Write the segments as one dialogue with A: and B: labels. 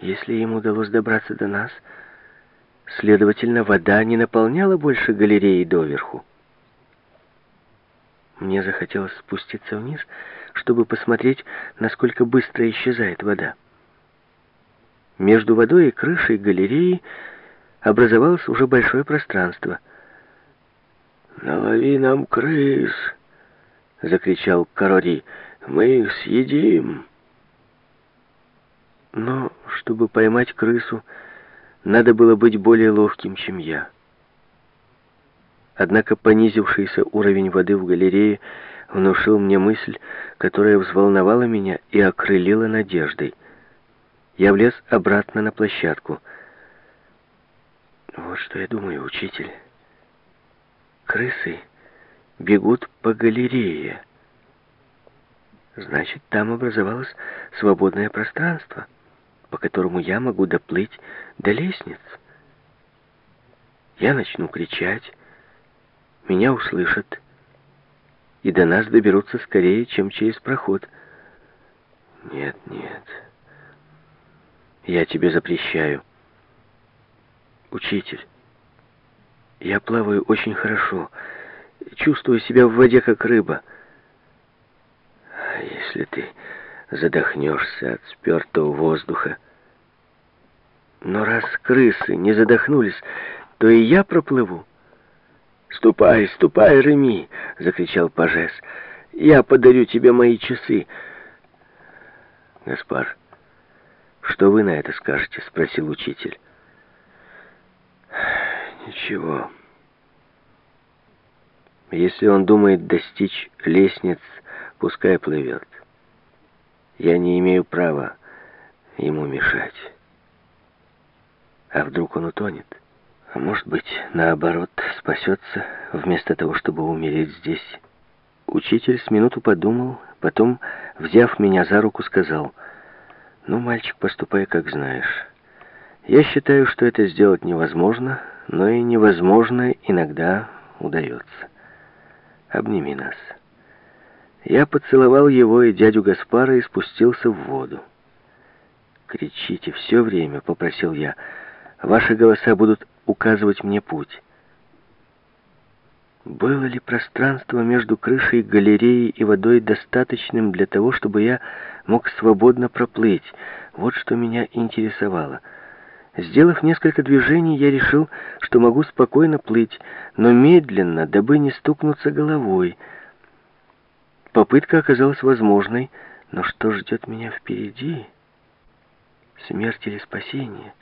A: Если им удалось добраться до нас, следовательно, вода не наполняла больше галереи доверху. Мне захотелось спуститься вниз, чтобы посмотреть, насколько быстро исчезает вода. Между водой и крышей галереи образовалось уже большое пространство.
B: «Налови нам крыс!» — закричал Карори. «Мы их съедим!»
A: Но, чтобы поймать крысу, надо было быть более ловким, чем я. Однако понизившийся уровень воды в галерее внушил мне мысль, которая взволновала меня и окрылила надеждой. Я влез обратно на площадку. Вот что я думаю, учитель. Крысы бегут по галерее. Значит, там образовалось свободное пространство — по которому я могу доплыть до лестниц. Я начну кричать, меня услышат, и до нас доберутся скорее, чем через проход. Нет, нет, я тебе запрещаю. Учитель, я плаваю очень хорошо, чувствую себя в воде, как рыба. А если ты задохнешься от спертого воздуха. Но раз крысы не задохнулись, то и я проплыву. «Ступай, ступай, Реми!» — закричал Пажес. «Я подарю тебе мои часы». «Гаспар, что вы на это скажете?» — спросил учитель. «Ничего. Если он думает достичь лестниц, пускай плывет». Я не имею права ему мешать. А вдруг он утонет? А может быть, наоборот, спасется, вместо того, чтобы умереть здесь. Учитель с минуту подумал, потом, взяв меня за руку, сказал, «Ну, мальчик, поступай, как знаешь. Я считаю, что это сделать невозможно, но и невозможно иногда удается. Обними нас». Я поцеловал его и дядю Гаспара и спустился в воду. «Кричите все время», — попросил я. «Ваши голоса будут указывать мне путь». Было ли пространство между крышей галереи и водой достаточным для того, чтобы я мог свободно проплыть? Вот что меня интересовало. Сделав несколько движений, я решил, что могу спокойно плыть, но медленно, дабы не стукнуться головой — Попытка оказалась возможной, но что ждет меня впереди? Смерть или спасение?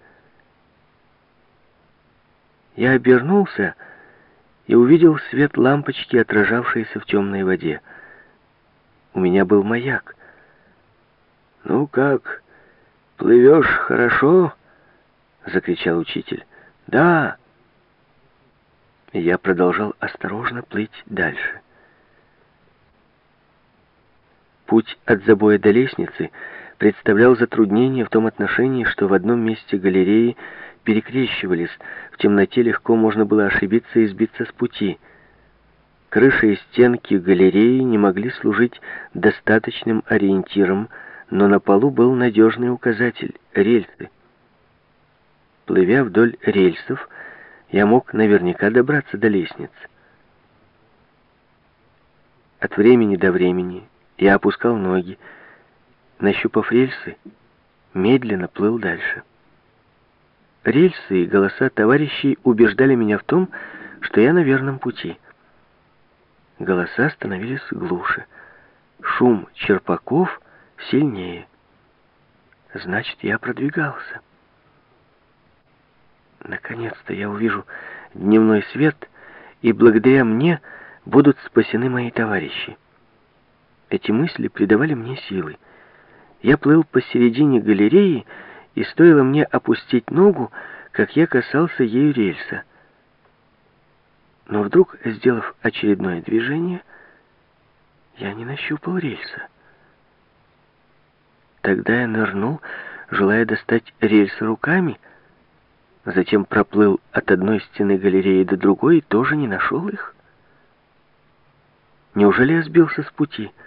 A: Я обернулся и увидел свет лампочки, отражавшейся в темной воде. У меня был маяк.
B: «Ну как, плывешь хорошо?» — закричал учитель. «Да!»
A: Я продолжал осторожно плыть дальше. Путь от забоя до лестницы представлял затруднение в том отношении, что в одном месте галереи перекрещивались, в темноте легко можно было ошибиться и сбиться с пути. Крыши и стенки галереи не могли служить достаточным ориентиром, но на полу был надежный указатель — рельсы. Плывя вдоль рельсов, я мог наверняка добраться до лестниц. От времени до времени я опускал ноги. Нащупав рельсы, медленно плыл дальше. Рельсы и голоса товарищей убеждали меня в том, что я на верном пути. Голоса становились глуше. Шум черпаков сильнее. Значит, я продвигался. Наконец-то я увижу дневной свет, и благодаря мне будут спасены мои товарищи. Эти мысли придавали мне силы. Я плыл посередине галереи, и стоило мне опустить ногу, как я касался ею рельса. Но вдруг, сделав очередное движение, я не нащупал рельса. Тогда я нырнул, желая достать рельсы руками, затем проплыл от одной стены галереи до другой и тоже не нашел их. Неужели я сбился с пути? —